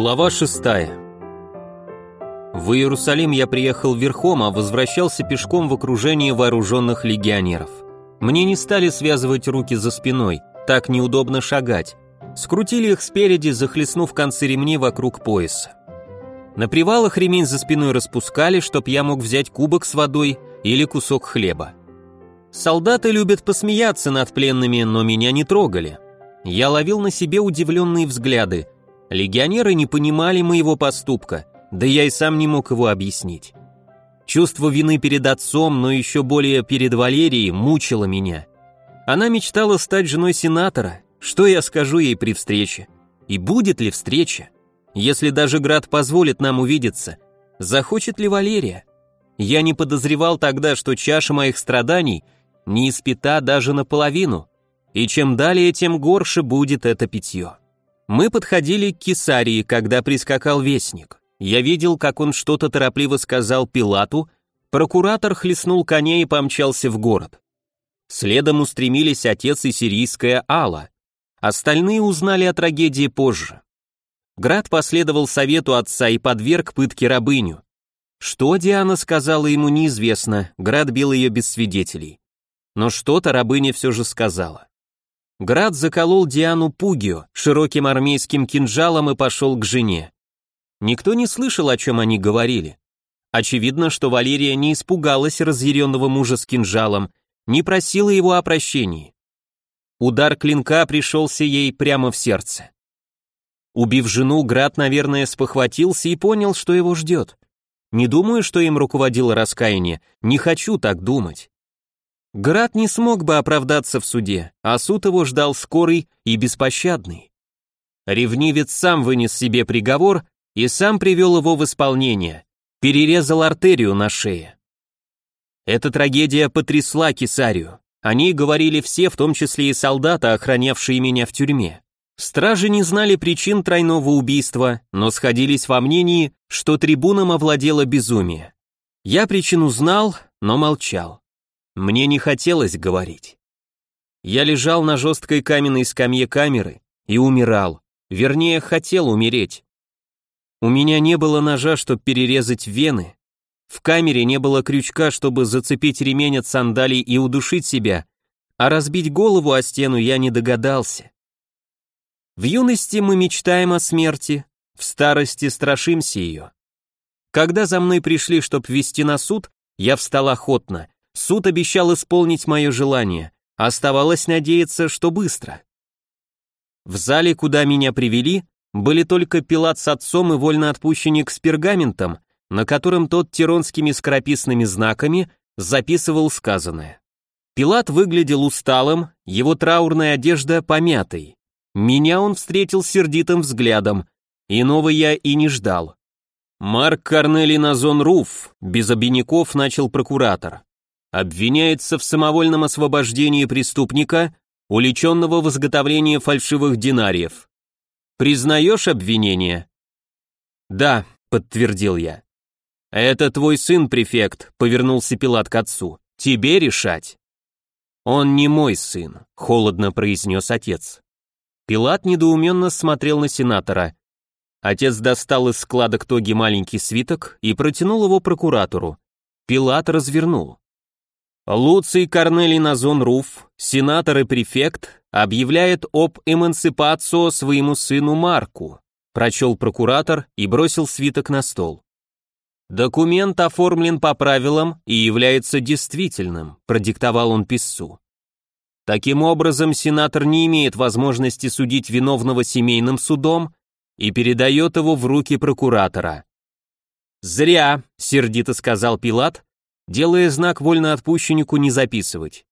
Глава 6. В Иерусалим я приехал верхом, а возвращался пешком в окружении вооруженных легионеров. Мне не стали связывать руки за спиной, так неудобно шагать. Скрутили их спереди, захлестнув концы ремней вокруг пояса. На привалах ремень за спиной распускали, чтоб я мог взять кубок с водой или кусок хлеба. Солдаты любят посмеяться над пленными, но меня не трогали. Я ловил на себе удивленные взгляды – Легионеры не понимали моего поступка, да я и сам не мог его объяснить. Чувство вины перед отцом, но еще более перед Валерией, мучило меня. Она мечтала стать женой сенатора. Что я скажу ей при встрече? И будет ли встреча? Если даже Град позволит нам увидеться, захочет ли Валерия? Я не подозревал тогда, что чаша моих страданий не испита даже наполовину, и чем далее, тем горше будет это питье. Мы подходили к Кесарии, когда прискакал вестник. Я видел, как он что-то торопливо сказал Пилату, прокуратор хлестнул коня и помчался в город. Следом устремились отец и сирийская Алла. Остальные узнали о трагедии позже. Град последовал совету отца и подверг пытке рабыню. Что Диана сказала ему неизвестно, Град бил ее без свидетелей. Но что-то рабыня все же сказала. Град заколол Диану Пугио широким армейским кинжалом и пошел к жене. Никто не слышал, о чем они говорили. Очевидно, что Валерия не испугалась разъяренного мужа с кинжалом, не просила его о прощении. Удар клинка пришелся ей прямо в сердце. Убив жену, Град, наверное, спохватился и понял, что его ждет. Не думаю, что им руководило раскаяние, не хочу так думать. Град не смог бы оправдаться в суде, а суд его ждал скорый и беспощадный. Ревнивец сам вынес себе приговор и сам привел его в исполнение, перерезал артерию на шее. Эта трагедия потрясла Кесарию. О ней говорили все, в том числе и солдаты, охранявшие меня в тюрьме. Стражи не знали причин тройного убийства, но сходились во мнении, что трибуном овладело безумие. Я причину знал, но молчал. Мне не хотелось говорить. Я лежал на жесткой каменной скамье камеры и умирал, вернее, хотел умереть. У меня не было ножа, чтобы перерезать вены, в камере не было крючка, чтобы зацепить ремень от сандалий и удушить себя, а разбить голову о стену я не догадался. В юности мы мечтаем о смерти, в старости страшимся ее. Когда за мной пришли, чтоб вести на суд, я встал охотно, Суд обещал исполнить мое желание, оставалось надеяться, что быстро. В зале, куда меня привели, были только Пилат с отцом и вольноотпущенник с пергаментом, на котором тот тиронскими скорописными знаками записывал сказанное. Пилат выглядел усталым, его траурная одежда помятой. Меня он встретил сердитым взглядом, иного я и не ждал. «Марк Корнелий Назон Руф», без обиняков начал прокуратор обвиняется в самовольном освобождении преступника, уличенного в изготовлении фальшивых динариев. Признаешь обвинение? Да, подтвердил я. Это твой сын, префект, повернулся Пилат к отцу. Тебе решать. Он не мой сын, холодно произнес отец. Пилат недоуменно смотрел на сенатора. Отец достал из складок тоги маленький свиток и протянул его прокуратору. Пилат развернул. Луций Корнелий Назон Руф, сенатор и префект, объявляет об эмансипацио своему сыну Марку, прочел прокуратор и бросил свиток на стол. Документ оформлен по правилам и является действительным, продиктовал он писцу. Таким образом, сенатор не имеет возможности судить виновного семейным судом и передает его в руки прокуратора. «Зря», — сердито сказал Пилат, делая знак вольноотпущеннику не записывать.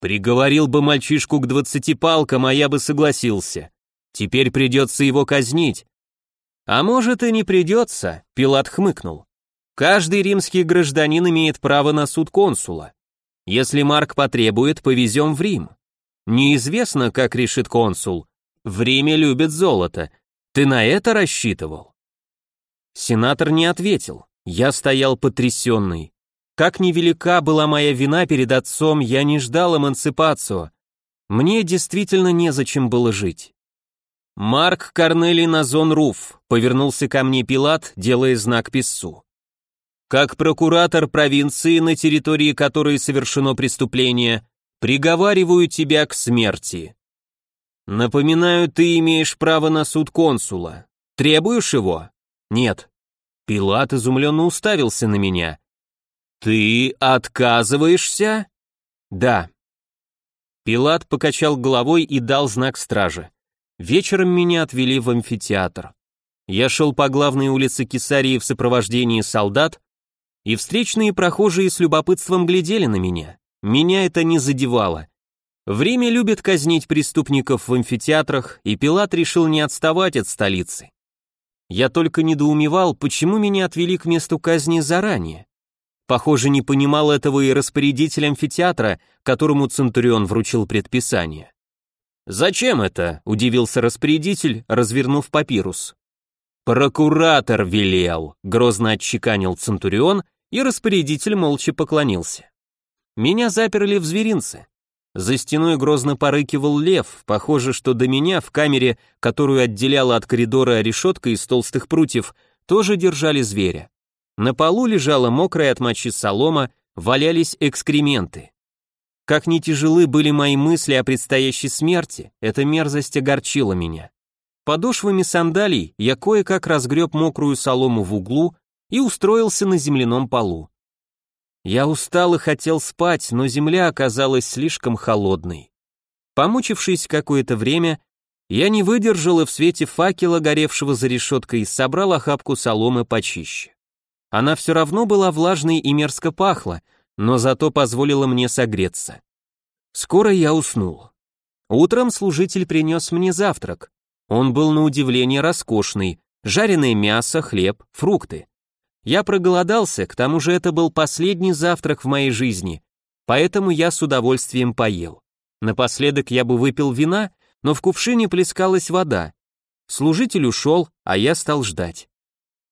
Приговорил бы мальчишку к двадцати палкам, а я бы согласился. Теперь придется его казнить. А может и не придется, Пилат хмыкнул. Каждый римский гражданин имеет право на суд консула. Если Марк потребует, повезем в Рим. Неизвестно, как решит консул. В Риме любят золото. Ты на это рассчитывал? Сенатор не ответил. Я стоял потрясенный. Как невелика была моя вина перед отцом, я не ждал эмансипацию. Мне действительно незачем было жить. Марк Корнелий Назон Руф повернулся ко мне Пилат, делая знак писцу. Как прокуратор провинции, на территории которой совершено преступление, приговариваю тебя к смерти. Напоминаю, ты имеешь право на суд консула. Требуешь его? Нет. Пилат изумленно уставился на меня. Ты отказываешься? Да. Пилат покачал головой и дал знак страже. Вечером меня отвели в амфитеатр. Я шел по главной улице Кесарии в сопровождении солдат, и встречные прохожие с любопытством глядели на меня. Меня это не задевало. Время любит казнить преступников в амфитеатрах, и Пилат решил не отставать от столицы. Я только недоумевал, почему меня отвели к месту казни заранее. Похоже, не понимал этого и распорядитель амфитеатра, которому Центурион вручил предписание. «Зачем это?» – удивился распорядитель, развернув папирус. «Прокуратор велел», – грозно отчеканил Центурион, и распорядитель молча поклонился. Меня заперли в зверинце. За стеной грозно порыкивал лев, похоже, что до меня в камере, которую отделяла от коридора решетка из толстых прутьев, тоже держали зверя. На полу лежала мокрая от мочи солома, валялись экскременты. Как не тяжелы были мои мысли о предстоящей смерти, эта мерзость огорчила меня. Подошвами сандалий я кое-как разгреб мокрую солому в углу и устроился на земляном полу. Я устал и хотел спать, но земля оказалась слишком холодной. Помучившись какое-то время, я не выдержал и в свете факела, горевшего за решеткой, собрал охапку соломы почище. Она все равно была влажной и мерзко пахла, но зато позволило мне согреться. Скоро я уснул. Утром служитель принес мне завтрак. Он был на удивление роскошный, жареное мясо, хлеб, фрукты. Я проголодался, к тому же это был последний завтрак в моей жизни, поэтому я с удовольствием поел. Напоследок я бы выпил вина, но в кувшине плескалась вода. Служитель ушел, а я стал ждать.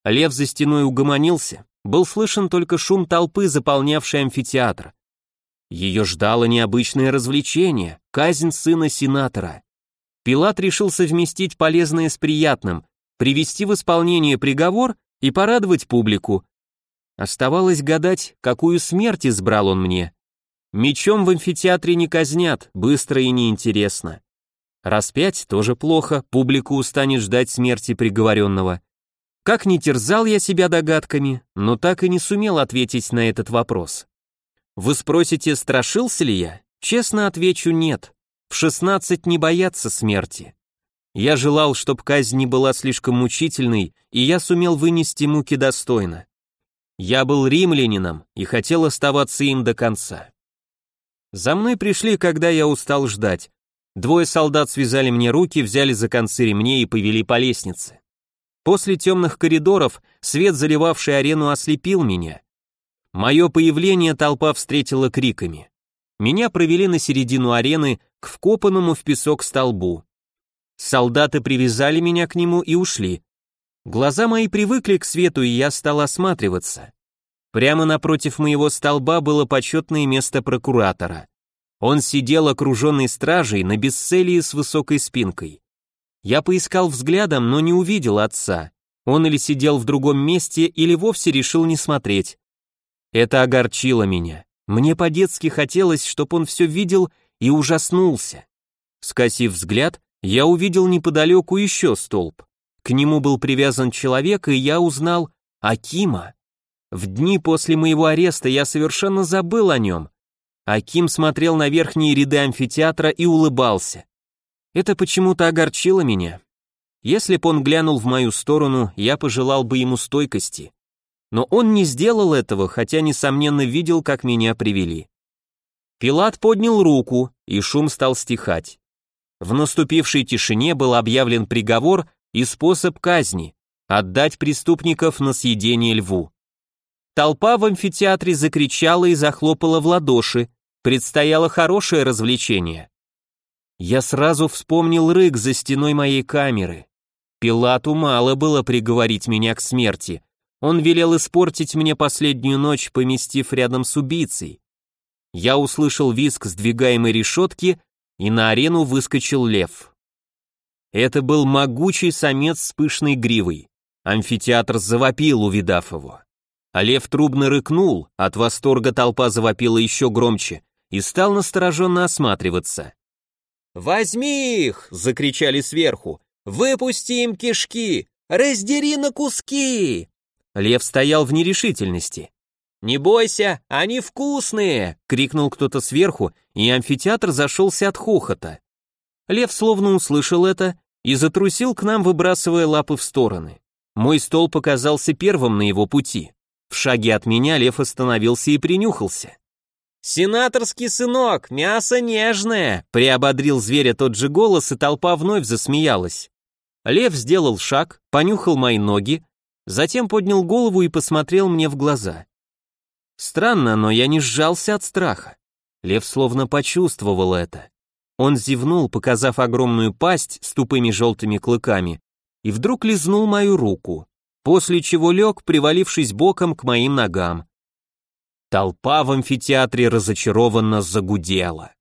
Лев за стеной угомонился, был слышен только шум толпы, заполнявшей амфитеатр. Ее ждало необычное развлечение — казнь сына сенатора. Пилат решил совместить полезное с приятным, привести в исполнение приговор и порадовать публику. Оставалось гадать, какую смерть избрал он мне. Мечом в амфитеатре не казнят, быстро и неинтересно. Распять тоже плохо, публику устанет ждать смерти приговоренного. Как ни терзал я себя догадками, но так и не сумел ответить на этот вопрос. Вы спросите, страшился ли я? Честно отвечу, нет. В 16 не бояться смерти. Я желал, чтобы казнь не была слишком мучительной, и я сумел вынести муки достойно. Я был римлянином и хотел оставаться им до конца. За мной пришли, когда я устал ждать. Двое солдат связали мне руки, взяли за концы ремней и повели по лестнице. После темных коридоров свет, заливавший арену, ослепил меня. Мое появление толпа встретила криками. Меня провели на середину арены к вкопанному в песок столбу. Солдаты привязали меня к нему и ушли. Глаза мои привыкли к свету, и я стал осматриваться. Прямо напротив моего столба было почетное место прокуратора. Он сидел окруженный стражей на бесцелии с высокой спинкой. Я поискал взглядом, но не увидел отца. Он или сидел в другом месте, или вовсе решил не смотреть. Это огорчило меня. Мне по-детски хотелось, чтобы он все видел и ужаснулся. Скосив взгляд, я увидел неподалеку еще столб. К нему был привязан человек, и я узнал Акима. В дни после моего ареста я совершенно забыл о нем. Аким смотрел на верхние ряды амфитеатра и улыбался. Это почему-то огорчило меня. Если б он глянул в мою сторону, я пожелал бы ему стойкости. Но он не сделал этого, хотя, несомненно, видел, как меня привели. Пилат поднял руку, и шум стал стихать. В наступившей тишине был объявлен приговор и способ казни – отдать преступников на съедение льву. Толпа в амфитеатре закричала и захлопала в ладоши, предстояло хорошее развлечение. Я сразу вспомнил рык за стеной моей камеры. Пилату мало было приговорить меня к смерти. Он велел испортить мне последнюю ночь, поместив рядом с убийцей. Я услышал визг сдвигаемой решетки, и на арену выскочил лев. Это был могучий самец с пышной гривой. Амфитеатр завопил, увидав его. А лев трубно рыкнул, от восторга толпа завопила еще громче и стал настороженно осматриваться. «Возьми их!» — закричали сверху. «Выпусти им кишки! Раздери на куски!» Лев стоял в нерешительности. «Не бойся, они вкусные!» — крикнул кто-то сверху, и амфитеатр зашелся от хохота. Лев словно услышал это и затрусил к нам, выбрасывая лапы в стороны. Мой стол показался первым на его пути. В шаге от меня лев остановился и принюхался. «Сенаторский сынок, мясо нежное!» Приободрил зверя тот же голос, и толпа вновь засмеялась. Лев сделал шаг, понюхал мои ноги, затем поднял голову и посмотрел мне в глаза. Странно, но я не сжался от страха. Лев словно почувствовал это. Он зевнул, показав огромную пасть с тупыми желтыми клыками, и вдруг лизнул мою руку, после чего лег, привалившись боком к моим ногам. Толпа в амфитеатре разочарованно загудела.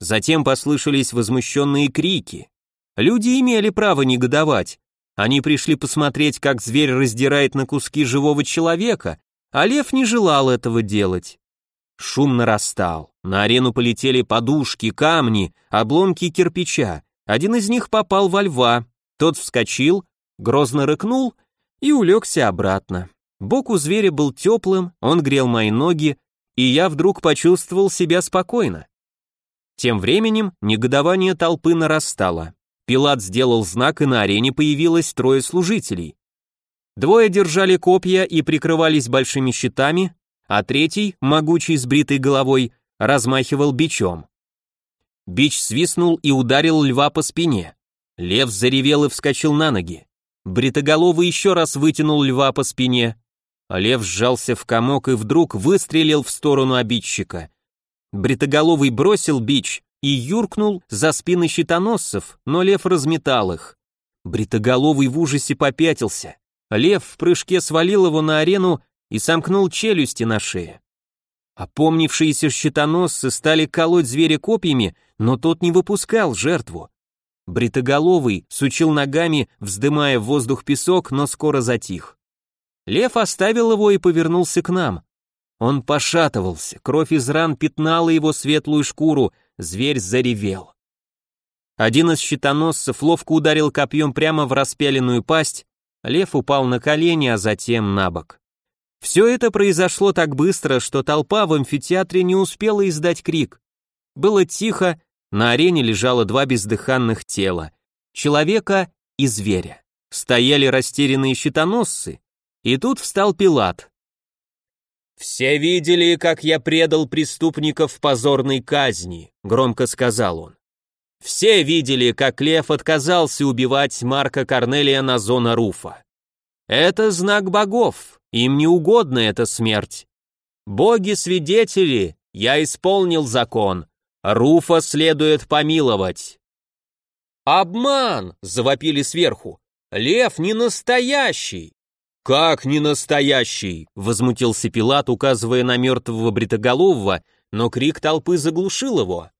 Затем послышались возмущенные крики. Люди имели право негодовать. Они пришли посмотреть, как зверь раздирает на куски живого человека, а лев не желал этого делать. Шум нарастал. На арену полетели подушки, камни, обломки кирпича. Один из них попал во льва. Тот вскочил, грозно рыкнул и улегся обратно. Бок у зверя был теплым, он грел мои ноги, и я вдруг почувствовал себя спокойно. Тем временем негодование толпы нарастало. Пилат сделал знак, и на арене появилось трое служителей. Двое держали копья и прикрывались большими щитами, а третий, могучий с бритой головой, размахивал бичом. Бич свистнул и ударил льва по спине. Лев заревел и вскочил на ноги. Бритоголовый еще раз вытянул льва по спине, лев сжался в комок и вдруг выстрелил в сторону обидчика. Бритоголовый бросил бич и юркнул за спины щитоносцев, но лев разметал их. Бритоголовый в ужасе попятился. Лев в прыжке свалил его на арену и сомкнул челюсти на шее. Опомнившиеся щитоносцы стали колоть зверя копьями, но тот не выпускал жертву. Бритоголовый сучил ногами, вздымая в воздух песок, но скоро затих. Лев оставил его и повернулся к нам. Он пошатывался, кровь из ран пятнала его светлую шкуру, зверь заревел. Один из щитоносцев ловко ударил копьем прямо в распяленную пасть, лев упал на колени, а затем на бок. Все это произошло так быстро, что толпа в амфитеатре не успела издать крик. Было тихо, на арене лежало два бездыханных тела — человека и зверя. Стояли растерянные щитоносцы, и тут встал Пилат. «Все видели, как я предал преступников позорной казни», — громко сказал он. «Все видели, как Лев отказался убивать Марка Корнелия на зона Руфа. Это знак богов, им не угодна эта смерть. Боги-свидетели, я исполнил закон, Руфа следует помиловать. «Обман!» — завопили сверху. «Лев не настоящий!» «Как не настоящий?» — возмутился Пилат, указывая на мертвого бритоголового, но крик толпы заглушил его.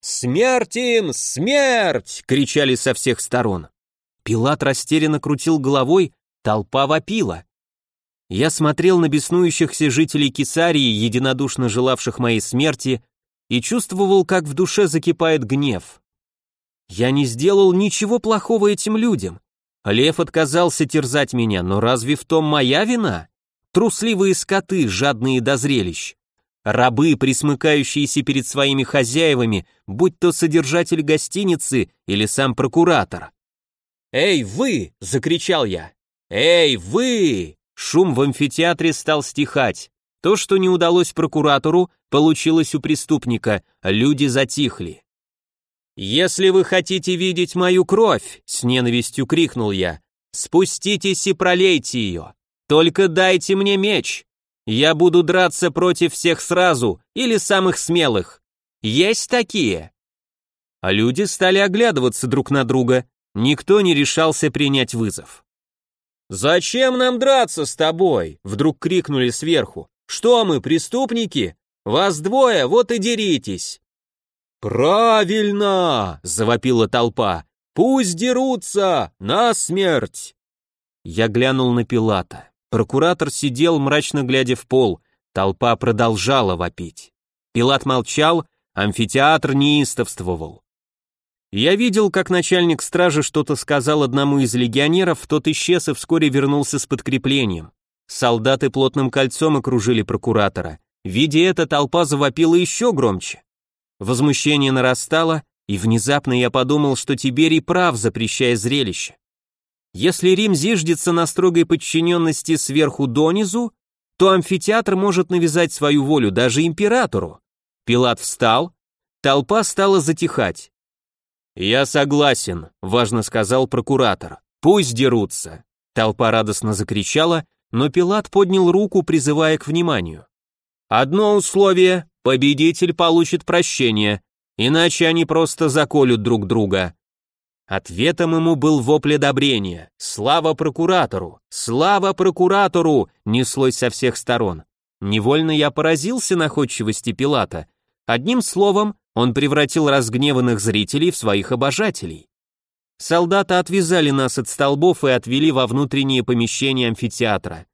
«Смерть им! Смерть!» — кричали со всех сторон. Пилат растерянно крутил головой, толпа вопила. Я смотрел на беснующихся жителей Кесарии, единодушно желавших моей смерти, и чувствовал, как в душе закипает гнев. Я не сделал ничего плохого этим людям. Лев отказался терзать меня, но разве в том моя вина? Трусливые скоты, жадные до зрелищ. Рабы, присмыкающиеся перед своими хозяевами, будь то содержатель гостиницы или сам прокуратор. «Эй, вы!» — закричал я. «Эй, вы!» Шум в амфитеатре стал стихать. То, что не удалось прокуратору, получилось у преступника, люди затихли. «Если вы хотите видеть мою кровь», — с ненавистью крикнул я, — «спуститесь и пролейте ее. Только дайте мне меч. Я буду драться против всех сразу или самых смелых. Есть такие?» А люди стали оглядываться друг на друга, никто не решался принять вызов. «Зачем нам драться с тобой?» — вдруг крикнули сверху. «Что мы, преступники? Вас двое, вот и деритесь!» «Правильно!» — завопила толпа. Пусть дерутся! На смерть!» Я глянул на Пилата. Прокуратор сидел, мрачно глядя в пол. Толпа продолжала вопить. Пилат молчал, амфитеатр неистовствовал. Я видел, как начальник стражи что-то сказал одному из легионеров, тот исчез и вскоре вернулся с подкреплением. Солдаты плотным кольцом окружили прокуратора. Видя это, толпа завопила еще громче. Возмущение нарастало, и внезапно я подумал, что Тиберий прав, запрещая зрелище. Если Рим зиждется на строгой подчиненности сверху донизу, то амфитеатр может навязать свою волю даже императору. Пилат встал, толпа стала затихать. «Я согласен», — важно сказал прокуратор. «Пусть дерутся». Толпа радостно закричала, но Пилат поднял руку, призывая к вниманию. «Одно условие — победитель получит прощение, иначе они просто заколют друг друга». Ответом ему был вопль одобрения. «Слава прокуратору! Слава прокуратору!» неслось со всех сторон. Невольно я поразился находчивости Пилата. Одним словом, он превратил разгневанных зрителей в своих обожателей. Солдаты отвязали нас от столбов и отвели во внутреннее помещение амфитеатра.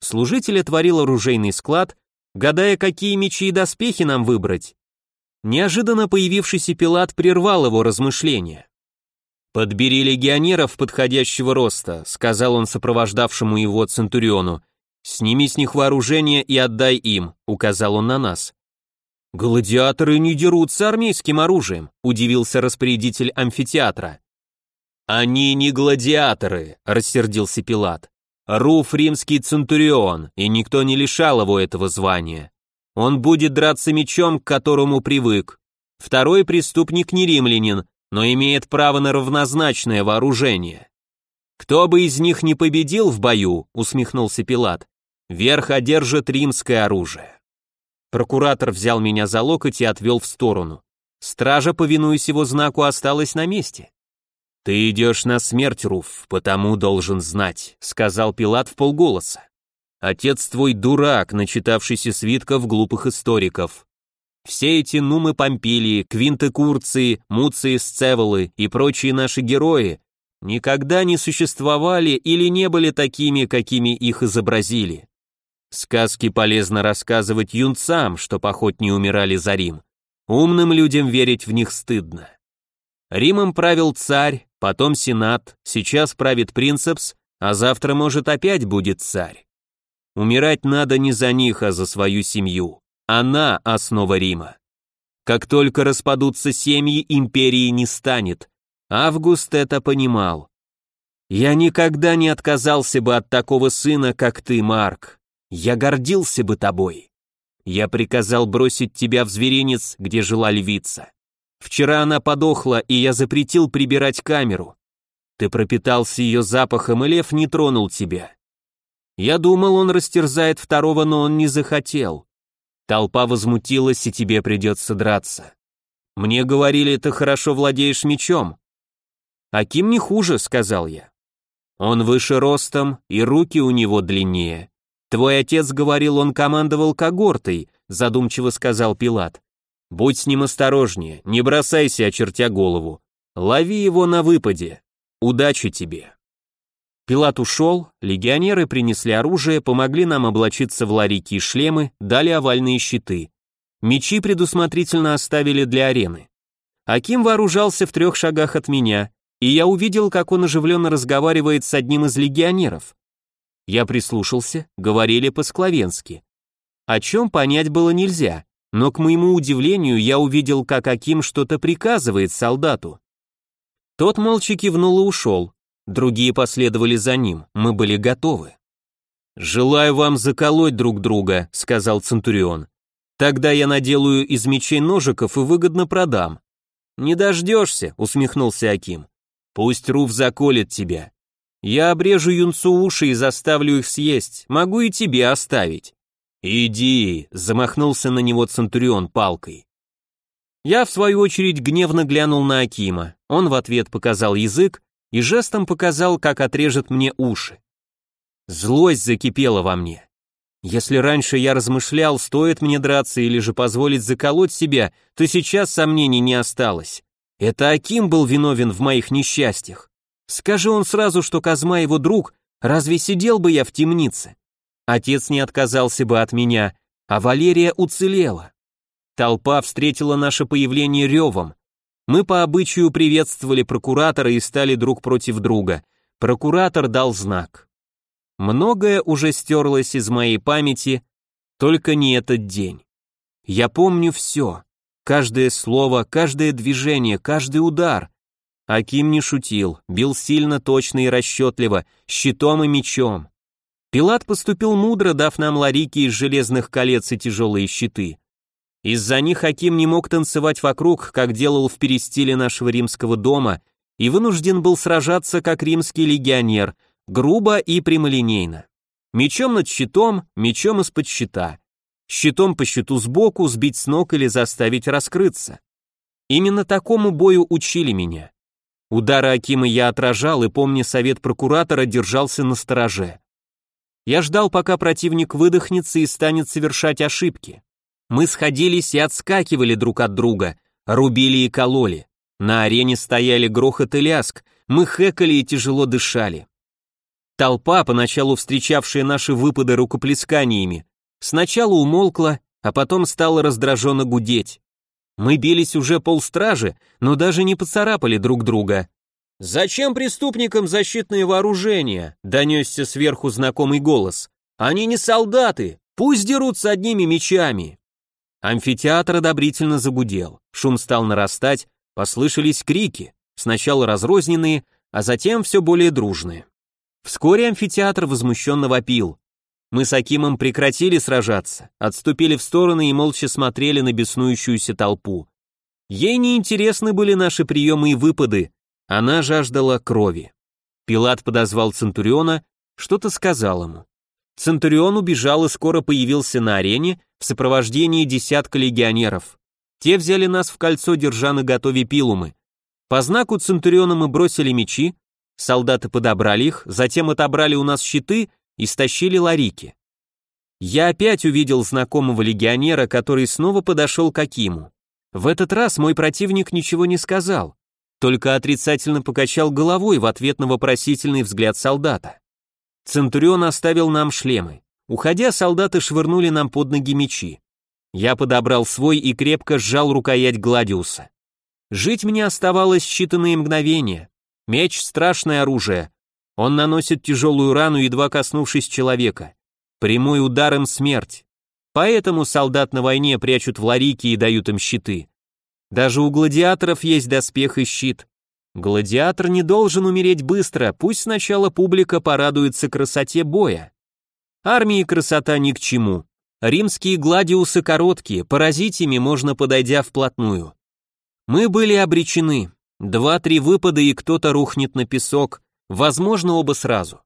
Служитель отворил оружейный склад, гадая, какие мечи и доспехи нам выбрать. Неожиданно появившийся Пилат прервал его размышления. «Подбери легионеров подходящего роста», — сказал он сопровождавшему его Центуриону. «Сними с них вооружение и отдай им», — указал он на нас. «Гладиаторы не дерутся армейским оружием», — удивился распорядитель амфитеатра. «Они не гладиаторы», — рассердился Пилат. «Руф римский центурион, и никто не лишал его этого звания. Он будет драться мечом, к которому привык. Второй преступник не римлянин, но имеет право на равнозначное вооружение. Кто бы из них не победил в бою, усмехнулся Пилат, верх одержит римское оружие. Прокуратор взял меня за локоть и отвел в сторону. Стража, повинуясь его знаку, осталась на месте. «Ты идешь на смерть, Руф, потому должен знать», — сказал Пилат в полголоса. «Отец твой дурак, начитавшийся свитков глупых историков. Все эти Нумы Помпилии, Квинты Курции, Муции Сцеволы и прочие наши герои никогда не существовали или не были такими, какими их изобразили. Сказки полезно рассказывать юнцам, что поход не умирали за Рим. Умным людям верить в них стыдно. Римом правил царь, потом сенат, сейчас правит принцепс, а завтра, может, опять будет царь. Умирать надо не за них, а за свою семью. Она – основа Рима. Как только распадутся семьи, империи не станет. Август это понимал. Я никогда не отказался бы от такого сына, как ты, Марк. Я гордился бы тобой. Я приказал бросить тебя в зверинец, где жила львица. Вчера она подохла, и я запретил прибирать камеру. Ты пропитался ее запахом, и лев не тронул тебя. Я думал, он растерзает второго, но он не захотел. Толпа возмутилась, и тебе придется драться. Мне говорили, ты хорошо владеешь мечом. Аким не хуже, сказал я. Он выше ростом, и руки у него длиннее. Твой отец говорил, он командовал когортой, задумчиво сказал Пилат. Будь с ним осторожнее, не бросайся, очертя голову. Лови его на выпаде. Удачи тебе. Пилат ушел, легионеры принесли оружие, помогли нам облачиться в ларики и шлемы, дали овальные щиты. Мечи предусмотрительно оставили для арены. Аким вооружался в трех шагах от меня, и я увидел, как он оживленно разговаривает с одним из легионеров. Я прислушался, говорили по-скловенски. О чем понять было нельзя, но к моему удивлению я увидел, как Аким что-то приказывает солдату. Тот молча кивнул и ушел, Другие последовали за ним, мы были готовы. «Желаю вам заколоть друг друга», — сказал Центурион. «Тогда я наделаю из мечей ножиков и выгодно продам». «Не дождешься», — усмехнулся Аким. «Пусть Руф заколет тебя. Я обрежу юнцу уши и заставлю их съесть, могу и тебе оставить». «Иди», — замахнулся на него Центурион палкой. Я, в свою очередь, гневно глянул на Акима. Он в ответ показал язык, и жестом показал, как отрежет мне уши. Злость закипела во мне. Если раньше я размышлял, стоит мне драться или же позволить заколоть себя, то сейчас сомнений не осталось. Это Аким был виновен в моих несчастьях. Скажи он сразу, что Казма его друг, разве сидел бы я в темнице? Отец не отказался бы от меня, а Валерия уцелела. Толпа встретила наше появление ревом. Мы по обычаю приветствовали прокуратора и стали друг против друга. Прокуратор дал знак. Многое уже стерлось из моей памяти, только не этот день. Я помню все. Каждое слово, каждое движение, каждый удар. Аким не шутил, бил сильно, точно и расчетливо, щитом и мечом. Пилат поступил мудро, дав нам ларики из железных колец и тяжелые щиты. Из-за них Аким не мог танцевать вокруг, как делал в перестиле нашего римского дома, и вынужден был сражаться как римский легионер, грубо и прямолинейно. Мечом над щитом, мечом из-под щита. Щитом по щиту сбоку сбить с ног или заставить раскрыться. Именно такому бою учили меня. Удары Акима я отражал и, помня совет прокуратора, держался на стороже. Я ждал, пока противник выдохнется и станет совершать ошибки. Мы сходились и отскакивали друг от друга, рубили и кололи. На арене стояли грохот и ляск, мы хэкали и тяжело дышали. Толпа, поначалу встречавшая наши выпады рукоплесканиями, сначала умолкла, а потом стала раздраженно гудеть. Мы бились уже полстражи, но даже не поцарапали друг друга. «Зачем преступникам защитные вооружения?» — донесся сверху знакомый голос. «Они не солдаты, пусть дерутся одними мечами». Амфитеатр одобрительно загудел, шум стал нарастать, послышались крики, сначала разрозненные, а затем все более дружные. Вскоре амфитеатр возмущенно вопил. Мы с Акимом прекратили сражаться, отступили в стороны и молча смотрели на беснующуюся толпу. Ей не интересны были наши приемы и выпады, она жаждала крови. Пилат подозвал Центуриона, что-то сказал ему. Центурион убежал и скоро появился на арене в сопровождении десятка легионеров. Те взяли нас в кольцо, держа на готове пилумы. По знаку Центуриона мы бросили мечи, солдаты подобрали их, затем отобрали у нас щиты и стащили ларики. Я опять увидел знакомого легионера, который снова подошел к Акиму. В этот раз мой противник ничего не сказал только отрицательно покачал головой в ответ на вопросительный взгляд солдата. Центурион оставил нам шлемы. Уходя, солдаты швырнули нам под ноги мечи. Я подобрал свой и крепко сжал рукоять Гладиуса. Жить мне оставалось считанные мгновения. Меч — страшное оружие. Он наносит тяжелую рану, едва коснувшись человека. Прямой ударом смерть. Поэтому солдат на войне прячут в ларики и дают им щиты. Даже у гладиаторов есть доспех и щит. Гладиатор не должен умереть быстро, пусть сначала публика порадуется красоте боя. Армии красота ни к чему. Римские гладиусы короткие, поразить ими можно подойдя вплотную. Мы были обречены. Два-три выпада и кто-то рухнет на песок, возможно оба сразу.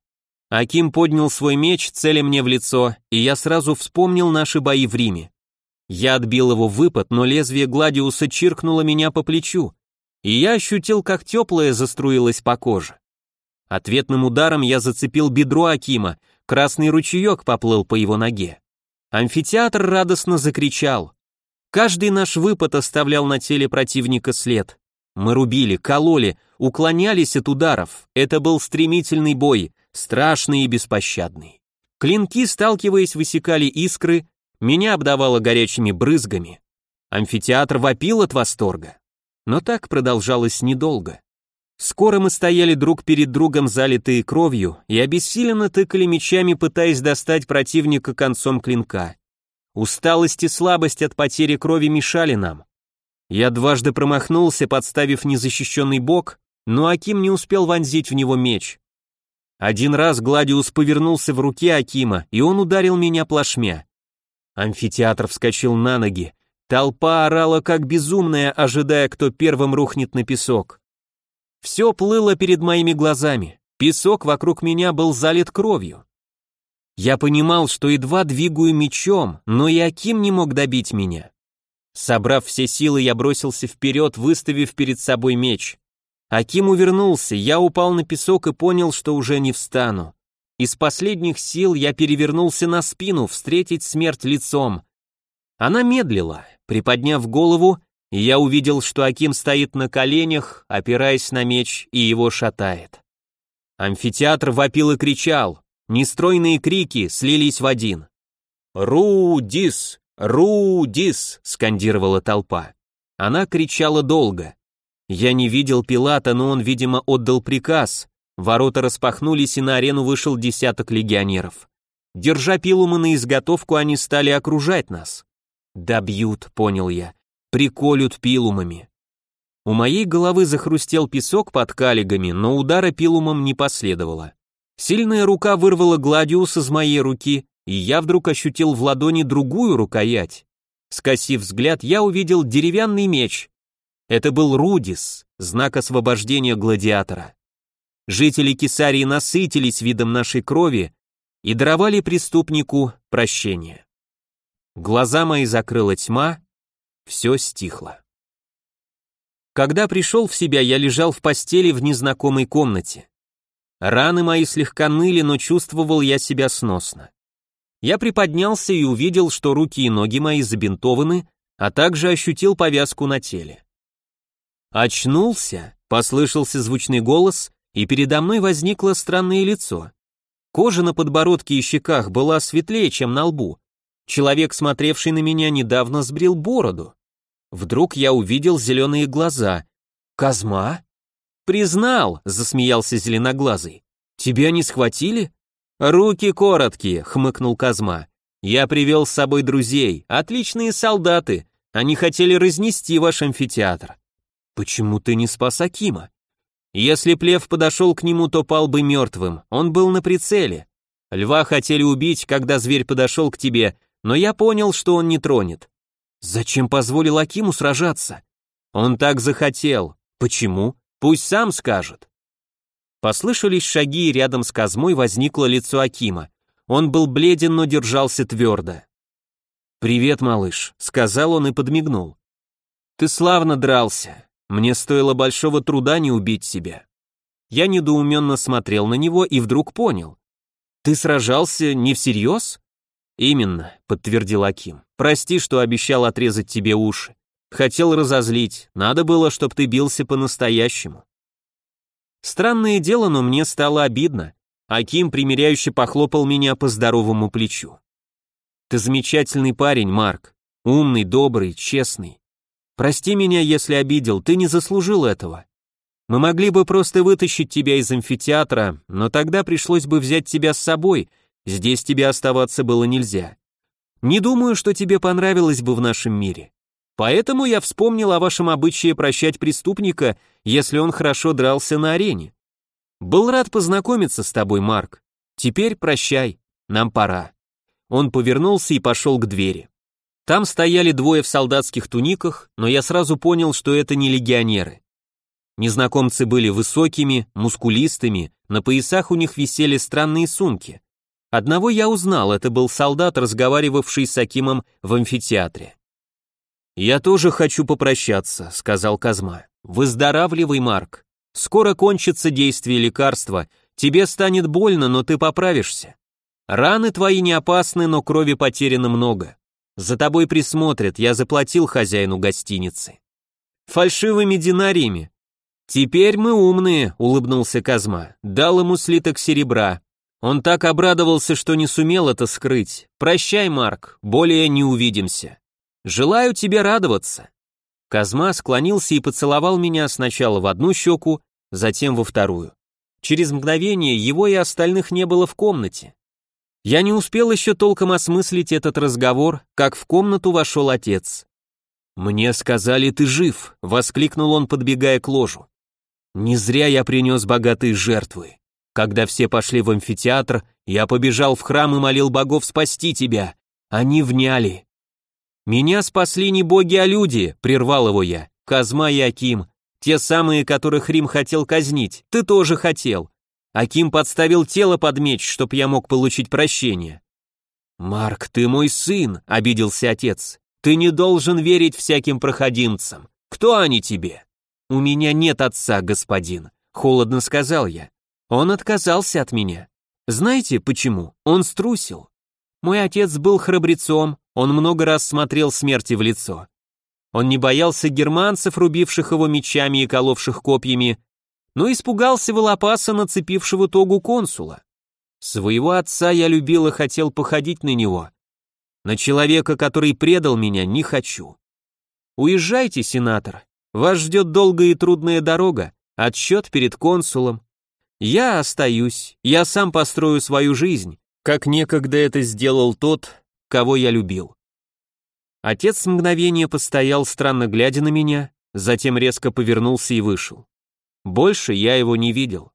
Аким поднял свой меч, целя мне в лицо, и я сразу вспомнил наши бои в Риме. Я отбил его выпад, но лезвие Гладиуса чиркнуло меня по плечу, и я ощутил, как теплое заструилось по коже. Ответным ударом я зацепил бедро Акима, красный ручеек поплыл по его ноге. Амфитеатр радостно закричал. Каждый наш выпад оставлял на теле противника след. Мы рубили, кололи, уклонялись от ударов. Это был стремительный бой, страшный и беспощадный. Клинки, сталкиваясь, высекали искры, меня обдавало горячими брызгами. Амфитеатр вопил от восторга. Но так продолжалось недолго. Скоро мы стояли друг перед другом, залитые кровью, и обессиленно тыкали мечами, пытаясь достать противника концом клинка. Усталость и слабость от потери крови мешали нам. Я дважды промахнулся, подставив незащищенный бок, но Аким не успел вонзить в него меч. Один раз Гладиус повернулся в руке Акима, и он ударил меня плашмя. Амфитеатр вскочил на ноги. Толпа орала как безумная, ожидая, кто первым рухнет на песок. Все плыло перед моими глазами. Песок вокруг меня был залит кровью. Я понимал, что едва двигаю мечом, но и Аким не мог добить меня. Собрав все силы, я бросился вперед, выставив перед собой меч. Аким увернулся, я упал на песок и понял, что уже не встану. Из последних сил я перевернулся на спину, встретить смерть лицом. Она медлила, приподняв голову, и я увидел, что Аким стоит на коленях, опираясь на меч, и его шатает. Амфитеатр вопил и кричал, нестройные крики слились в один. «Рудис! Рудис!» — скандировала толпа. Она кричала долго. Я не видел Пилата, но он, видимо, отдал приказ. Ворота распахнулись, и на арену вышел десяток легионеров. Держа пилумы на изготовку, они стали окружать нас. «Добьют», — понял я, — «приколют пилумами». У моей головы захрустел песок под калигами, но удара пилумом не последовало. Сильная рука вырвала гладиус из моей руки, и я вдруг ощутил в ладони другую рукоять. Скосив взгляд, я увидел деревянный меч. Это был Рудис, знак освобождения гладиатора. Жители Кесарии насытились видом нашей крови и даровали преступнику прощение. Глаза мои закрыла тьма, все стихло. Когда пришел в себя, я лежал в постели в незнакомой комнате. Раны мои слегка ныли, но чувствовал я себя сносно. Я приподнялся и увидел, что руки и ноги мои забинтованы, а также ощутил повязку на теле. Очнулся, послышался звучный голос, и передо мной возникло странное лицо. Кожа на подбородке и щеках была светлее, чем на лбу. Человек, смотревший на меня, недавно сбрил бороду. Вдруг я увидел зеленые глаза. «Казма?» «Признал», — засмеялся зеленоглазый. «Тебя не схватили?» «Руки короткие», — хмыкнул Казма. «Я привел с собой друзей, отличные солдаты. Они хотели разнести ваш амфитеатр». «Почему ты не спас Акима?» «Если Плев подошел к нему, то пал бы мертвым. Он был на прицеле. Льва хотели убить, когда зверь подошел к тебе, но я понял, что он не тронет. Зачем позволил Акиму сражаться? Он так захотел. Почему? Пусть сам скажет. Послышались шаги, и рядом с Казмой возникло лицо Акима. Он был бледен, но держался твердо. «Привет, малыш», — сказал он и подмигнул. «Ты славно дрался. Мне стоило большого труда не убить себя». Я недоуменно смотрел на него и вдруг понял. «Ты сражался не всерьез?» «Именно», — подтвердил Аким. «Прости, что обещал отрезать тебе уши. Хотел разозлить, надо было, чтобы ты бился по-настоящему». Странное дело, но мне стало обидно. Аким примиряюще похлопал меня по здоровому плечу. Ты замечательный парень, Марк. Умный, добрый, честный. Прости меня, если обидел, ты не заслужил этого. Мы могли бы просто вытащить тебя из амфитеатра, но тогда пришлось бы взять тебя с собой, здесь тебе оставаться было нельзя. Не думаю, что тебе понравилось бы в нашем мире. Поэтому я вспомнил о вашем обычае прощать преступника, если он хорошо дрался на арене. Был рад познакомиться с тобой, Марк. Теперь прощай, нам пора. Он повернулся и пошел к двери. Там стояли двое в солдатских туниках, но я сразу понял, что это не легионеры. Незнакомцы были высокими, мускулистыми, на поясах у них висели странные сумки. Одного я узнал, это был солдат, разговаривавший с Акимом в амфитеатре. «Я тоже хочу попрощаться», — сказал Казма. «Выздоравливай, Марк. Скоро кончится действие лекарства. Тебе станет больно, но ты поправишься. Раны твои не опасны, но крови потеряно много. За тобой присмотрят, я заплатил хозяину гостиницы. Фальшивыми динариями. Теперь мы умные, улыбнулся Казма. Дал ему слиток серебра. Он так обрадовался, что не сумел это скрыть. Прощай, Марк, более не увидимся. Желаю тебе радоваться». Казма склонился и поцеловал меня сначала в одну щеку, затем во вторую. Через мгновение его и остальных не было в комнате. Я не успел еще толком осмыслить этот разговор, как в комнату вошел отец. «Мне сказали, ты жив», — воскликнул он, подбегая к ложу. «Не зря я принес богатые жертвы. Когда все пошли в амфитеатр, я побежал в храм и молил богов спасти тебя. Они вняли. «Меня спасли не боги, а люди», — прервал его я. «Казма и Аким. Те самые, которых Рим хотел казнить. Ты тоже хотел. Аким подставил тело под меч, чтоб я мог получить прощение». «Марк, ты мой сын», — обиделся отец. «Ты не должен верить всяким проходимцам. Кто они тебе?» «У меня нет отца, господин», — холодно сказал я. Он отказался от меня. Знаете почему? Он струсил. Мой отец был храбрецом, он много раз смотрел смерти в лицо. Он не боялся германцев, рубивших его мечами и коловших копьями, но испугался Волопаса, нацепившего тогу консула. Своего отца я любил и хотел походить на него. На человека, который предал меня, не хочу. Уезжайте, сенатор. Вас ждет долгая и трудная дорога, отсчет перед консулом. Я остаюсь, я сам построю свою жизнь, как некогда это сделал тот, кого я любил. Отец мгновение постоял, странно глядя на меня, затем резко повернулся и вышел. Больше я его не видел.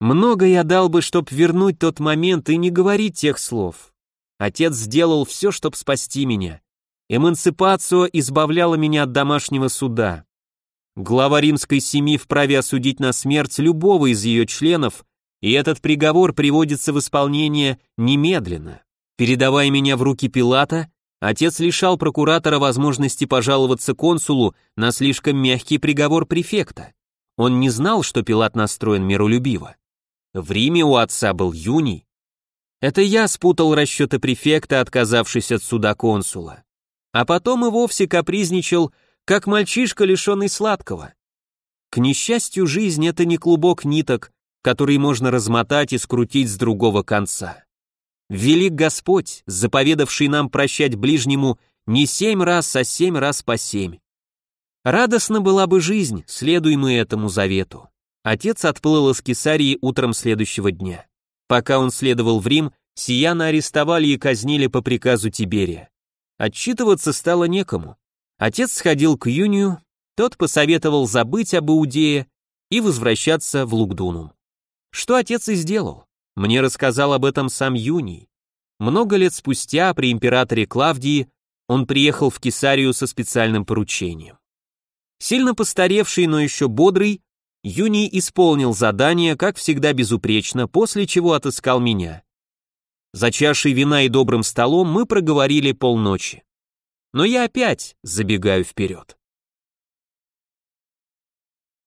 Много я дал бы, чтоб вернуть тот момент и не говорить тех слов. Отец сделал все, чтоб спасти меня. Эмансипацию избавляла меня от домашнего суда. Глава римской семьи вправе осудить на смерть любого из ее членов, и этот приговор приводится в исполнение немедленно. Передавая меня в руки Пилата, Отец лишал прокуратора возможности пожаловаться консулу на слишком мягкий приговор префекта. Он не знал, что Пилат настроен миролюбиво. В Риме у отца был Юний. Это я спутал расчеты префекта, отказавшись от суда консула. А потом и вовсе капризничал, как мальчишка, лишенный сладкого. К несчастью, жизнь — это не клубок ниток, который можно размотать и скрутить с другого конца. Велик Господь, заповедавший нам прощать ближнему не семь раз, а семь раз по семь. Радостна была бы жизнь, следуй мы этому завету. Отец отплыл из Кесарии утром следующего дня. Пока он следовал в Рим, Сияна арестовали и казнили по приказу Тиберия. Отчитываться стало некому. Отец сходил к Юнию, тот посоветовал забыть об Иудее и возвращаться в Лугдунум. Что отец и сделал. Мне рассказал об этом сам Юний. Много лет спустя, при императоре Клавдии, он приехал в Кесарию со специальным поручением. Сильно постаревший, но еще бодрый, Юний исполнил задание, как всегда безупречно, после чего отыскал меня. За чашей вина и добрым столом мы проговорили полночи. Но я опять забегаю вперед.